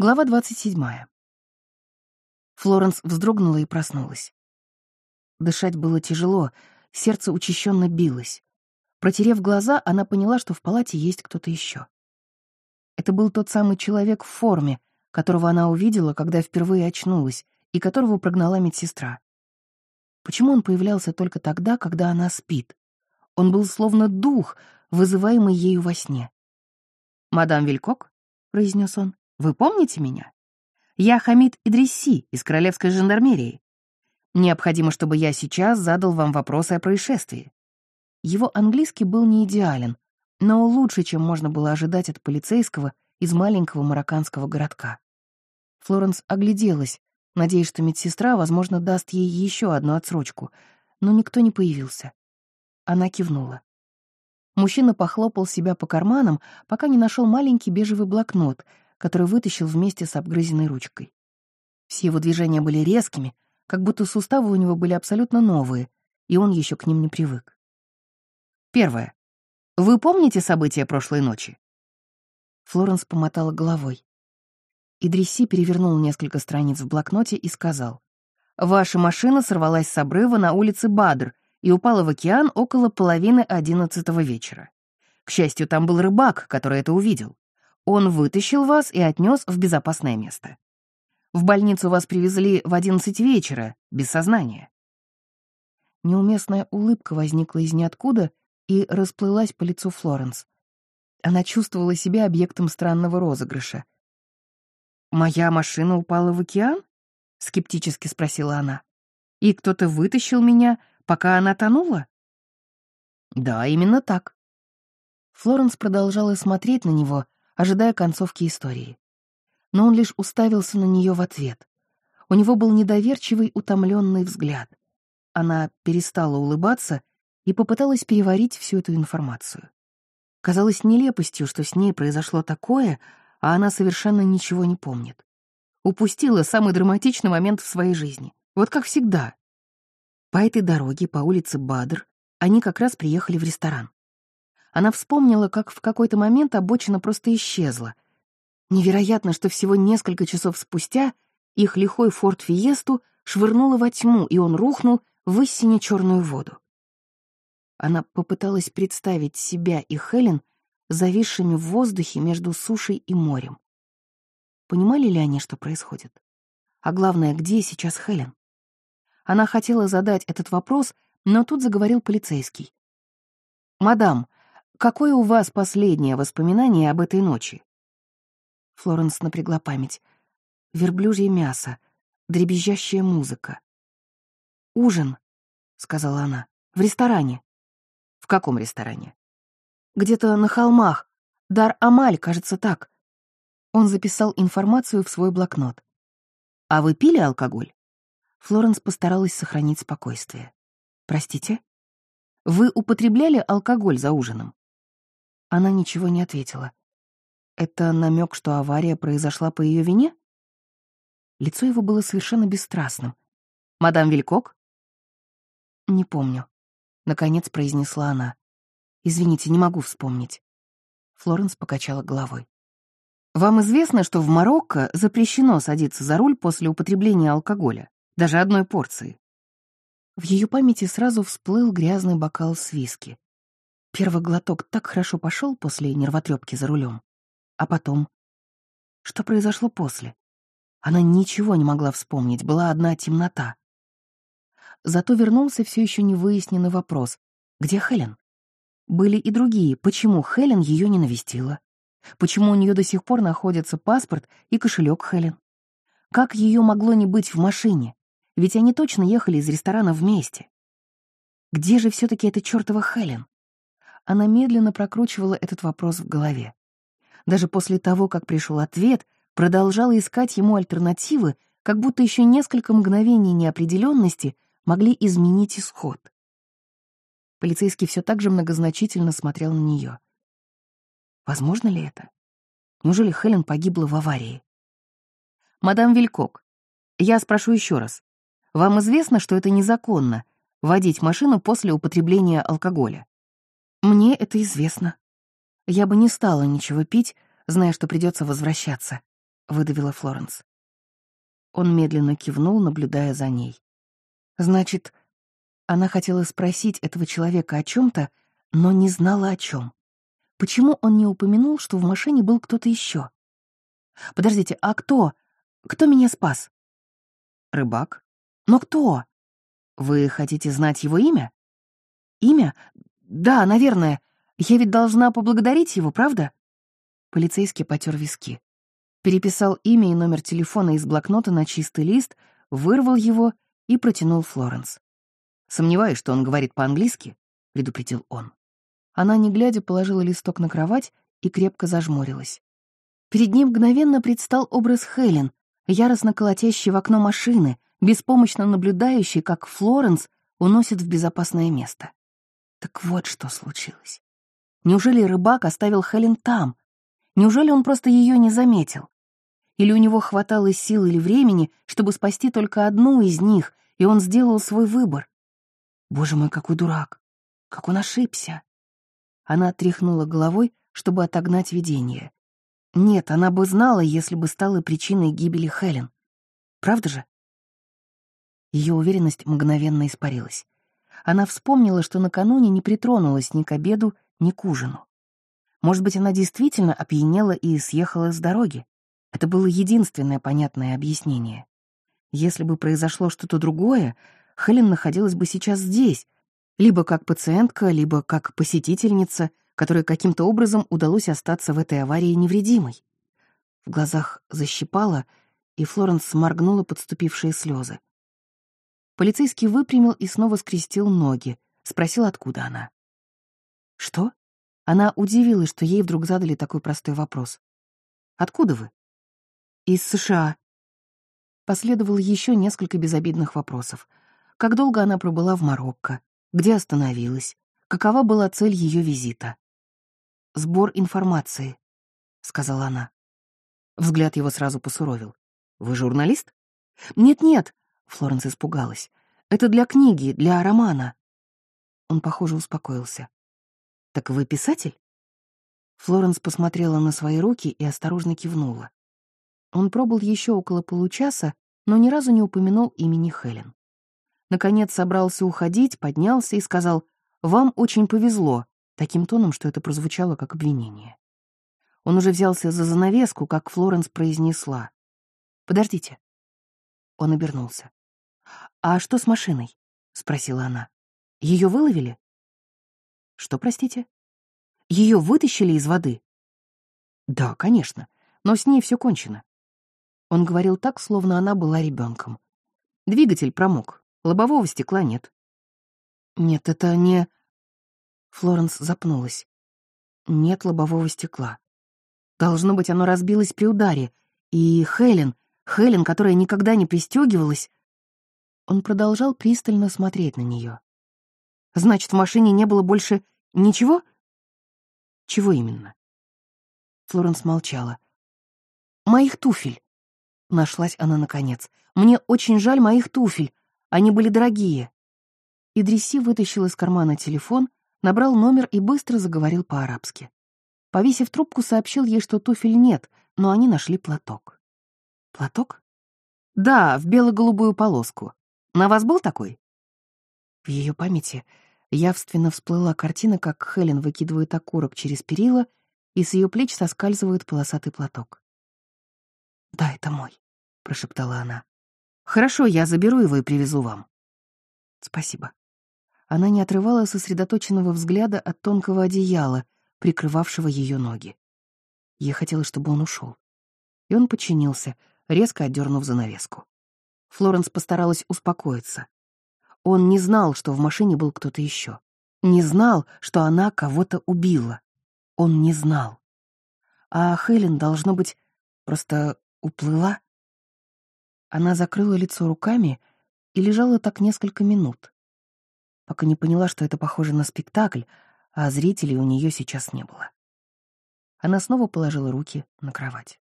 Глава 27. Флоренс вздрогнула и проснулась. Дышать было тяжело, сердце учащенно билось. Протерев глаза, она поняла, что в палате есть кто-то еще. Это был тот самый человек в форме, которого она увидела, когда впервые очнулась, и которого прогнала медсестра. Почему он появлялся только тогда, когда она спит? Он был словно дух, вызываемый ею во сне. «Мадам Вилькок?» — произнес он. Вы помните меня? Я Хамид Идрисси из Королевской жандармерии. Необходимо, чтобы я сейчас задал вам вопросы о происшествии. Его английский был не идеален, но лучше, чем можно было ожидать от полицейского из маленького марокканского городка. Флоренс огляделась, надеясь, что медсестра, возможно, даст ей еще одну отсрочку, но никто не появился. Она кивнула. Мужчина похлопал себя по карманам, пока не нашел маленький бежевый блокнот — который вытащил вместе с обгрызенной ручкой. Все его движения были резкими, как будто суставы у него были абсолютно новые, и он еще к ним не привык. Первое. Вы помните события прошлой ночи? Флоренс помотала головой. Идриси перевернул несколько страниц в блокноте и сказал. «Ваша машина сорвалась с обрыва на улице Бадр и упала в океан около половины одиннадцатого вечера. К счастью, там был рыбак, который это увидел. Он вытащил вас и отнес в безопасное место. В больницу вас привезли в одиннадцать вечера, без сознания. Неуместная улыбка возникла из ниоткуда и расплылась по лицу Флоренс. Она чувствовала себя объектом странного розыгрыша. «Моя машина упала в океан?» — скептически спросила она. «И кто-то вытащил меня, пока она тонула?» «Да, именно так». Флоренс продолжала смотреть на него, ожидая концовки истории. Но он лишь уставился на нее в ответ. У него был недоверчивый, утомленный взгляд. Она перестала улыбаться и попыталась переварить всю эту информацию. Казалось нелепостью, что с ней произошло такое, а она совершенно ничего не помнит. Упустила самый драматичный момент в своей жизни. Вот как всегда. По этой дороге, по улице Бадр, они как раз приехали в ресторан. Она вспомнила, как в какой-то момент обочина просто исчезла. Невероятно, что всего несколько часов спустя их лихой форт Фиесту швырнуло во тьму, и он рухнул в истине черную воду. Она попыталась представить себя и Хелен зависшими в воздухе между сушей и морем. Понимали ли они, что происходит? А главное, где сейчас Хелен? Она хотела задать этот вопрос, но тут заговорил полицейский. «Мадам, Какое у вас последнее воспоминание об этой ночи?» Флоренс напрягла память. Верблюжье мясо, дребезжащая музыка. «Ужин», — сказала она, — «в ресторане». «В каком ресторане?» «Где-то на холмах. Дар-Амаль, кажется, так». Он записал информацию в свой блокнот. «А вы пили алкоголь?» Флоренс постаралась сохранить спокойствие. «Простите?» «Вы употребляли алкоголь за ужином?» Она ничего не ответила. Это намек, что авария произошла по ее вине? Лицо его было совершенно бесстрастным. «Мадам Вилькок?» «Не помню», — наконец произнесла она. «Извините, не могу вспомнить». Флоренс покачала головой. «Вам известно, что в Марокко запрещено садиться за руль после употребления алкоголя, даже одной порции?» В ее памяти сразу всплыл грязный бокал с виски. Первый глоток так хорошо пошел после нервотрепки за рулем. А потом? Что произошло после? Она ничего не могла вспомнить, была одна темнота. Зато вернулся все еще не выясненный вопрос. Где Хелен? Были и другие. Почему Хелен ее не навестила? Почему у нее до сих пор находится паспорт и кошелек Хелен? Как ее могло не быть в машине? Ведь они точно ехали из ресторана вместе. Где же все-таки эта чертова Хелен? Она медленно прокручивала этот вопрос в голове. Даже после того, как пришел ответ, продолжала искать ему альтернативы, как будто еще несколько мгновений неопределенности могли изменить исход. Полицейский все так же многозначительно смотрел на нее. Возможно ли это? Неужели Хелен погибла в аварии? «Мадам Вилькок, я спрошу еще раз. Вам известно, что это незаконно — водить машину после употребления алкоголя?» Мне это известно. Я бы не стала ничего пить, зная, что придется возвращаться. — выдавила Флоренс. Он медленно кивнул, наблюдая за ней. Значит, она хотела спросить этого человека о чем то но не знала о чем. Почему он не упомянул, что в машине был кто-то еще? Подождите, а кто? Кто меня спас? Рыбак. Но кто? Вы хотите знать его имя? Имя? Да, наверное. Я ведь должна поблагодарить его, правда? Полицейский потер виски. Переписал имя и номер телефона из блокнота на чистый лист, вырвал его и протянул Флоренс. «Сомневаюсь, что он говорит по-английски», — предупредил он. Она, не глядя, положила листок на кровать и крепко зажмурилась. Перед ним мгновенно предстал образ Хелен, яростно колотящий в окно машины, беспомощно наблюдающий, как Флоренс уносит в безопасное место. Так вот что случилось. Неужели рыбак оставил Хелен там? Неужели он просто ее не заметил? Или у него хватало сил или времени, чтобы спасти только одну из них, и он сделал свой выбор? Боже мой, какой дурак! Как он ошибся! Она тряхнула головой, чтобы отогнать видение. Нет, она бы знала, если бы стала причиной гибели Хелен. Правда же? Ее уверенность мгновенно испарилась. Она вспомнила, что накануне не притронулась ни к обеду, ни к ужину. Может быть, она действительно опьянела и съехала с дороги. Это было единственное понятное объяснение. Если бы произошло что-то другое, Хелен находилась бы сейчас здесь, либо как пациентка, либо как посетительница, которой каким-то образом удалось остаться в этой аварии невредимой. В глазах защипала, и Флоренс сморгнула подступившие слезы. Полицейский выпрямил и снова скрестил ноги, спросил, откуда она. «Что?» Она удивилась, что ей вдруг задали такой простой вопрос. «Откуда вы?» «Из США». Последовало еще несколько безобидных вопросов. Как долго она пробыла в Марокко? Где остановилась? Какова была цель ее визита? «Сбор информации», — сказала она. Взгляд его сразу посуровил. «Вы журналист?» «Нет-нет», — Флоренс испугалась. «Это для книги, для романа». Он, похоже, успокоился. «Так вы писатель?» Флоренс посмотрела на свои руки и осторожно кивнула. Он пробыл еще около получаса, но ни разу не упомянул имени Хелен. Наконец собрался уходить, поднялся и сказал «Вам очень повезло», таким тоном, что это прозвучало как обвинение. Он уже взялся за занавеску, как Флоренс произнесла. «Подождите». Он обернулся. «А что с машиной?» — спросила она. «Ее выловили?» «Что, простите?» «Ее вытащили из воды?» «Да, конечно, но с ней все кончено». Он говорил так, словно она была ребенком. Двигатель промок, Лобового стекла нет. Нет, это не... Флоренс запнулась. Нет лобового стекла. Должно быть, оно разбилось при ударе. И Хелен, Хелен, которая никогда не пристегивалась... Он продолжал пристально смотреть на нее. Значит, в машине не было больше ничего? Чего именно? Флоренс молчала. «Моих туфель!» Нашлась она наконец. «Мне очень жаль моих туфель. Они были дорогие. Идриси вытащил из кармана телефон, набрал номер и быстро заговорил по-арабски. Повесив трубку, сообщил ей, что туфель нет, но они нашли платок. Платок? Да, в бело-голубую полоску. На вас был такой? В ее памяти явственно всплыла картина, как Хелен выкидывает окурок через перила, и с ее плеч соскальзывает полосатый платок. «Да, это мой», — прошептала она. Хорошо, я заберу его и привезу вам. Спасибо. Она не отрывала сосредоточенного взгляда от тонкого одеяла, прикрывавшего ее ноги. Ей хотелось, чтобы он ушел. И он подчинился, резко отдернув занавеску. Флоренс постаралась успокоиться. Он не знал, что в машине был кто-то еще. Не знал, что она кого-то убила. Он не знал. А Хелен, должно быть, просто уплыла? Она закрыла лицо руками и лежала так несколько минут, пока не поняла, что это похоже на спектакль, а зрителей у нее сейчас не было. Она снова положила руки на кровать.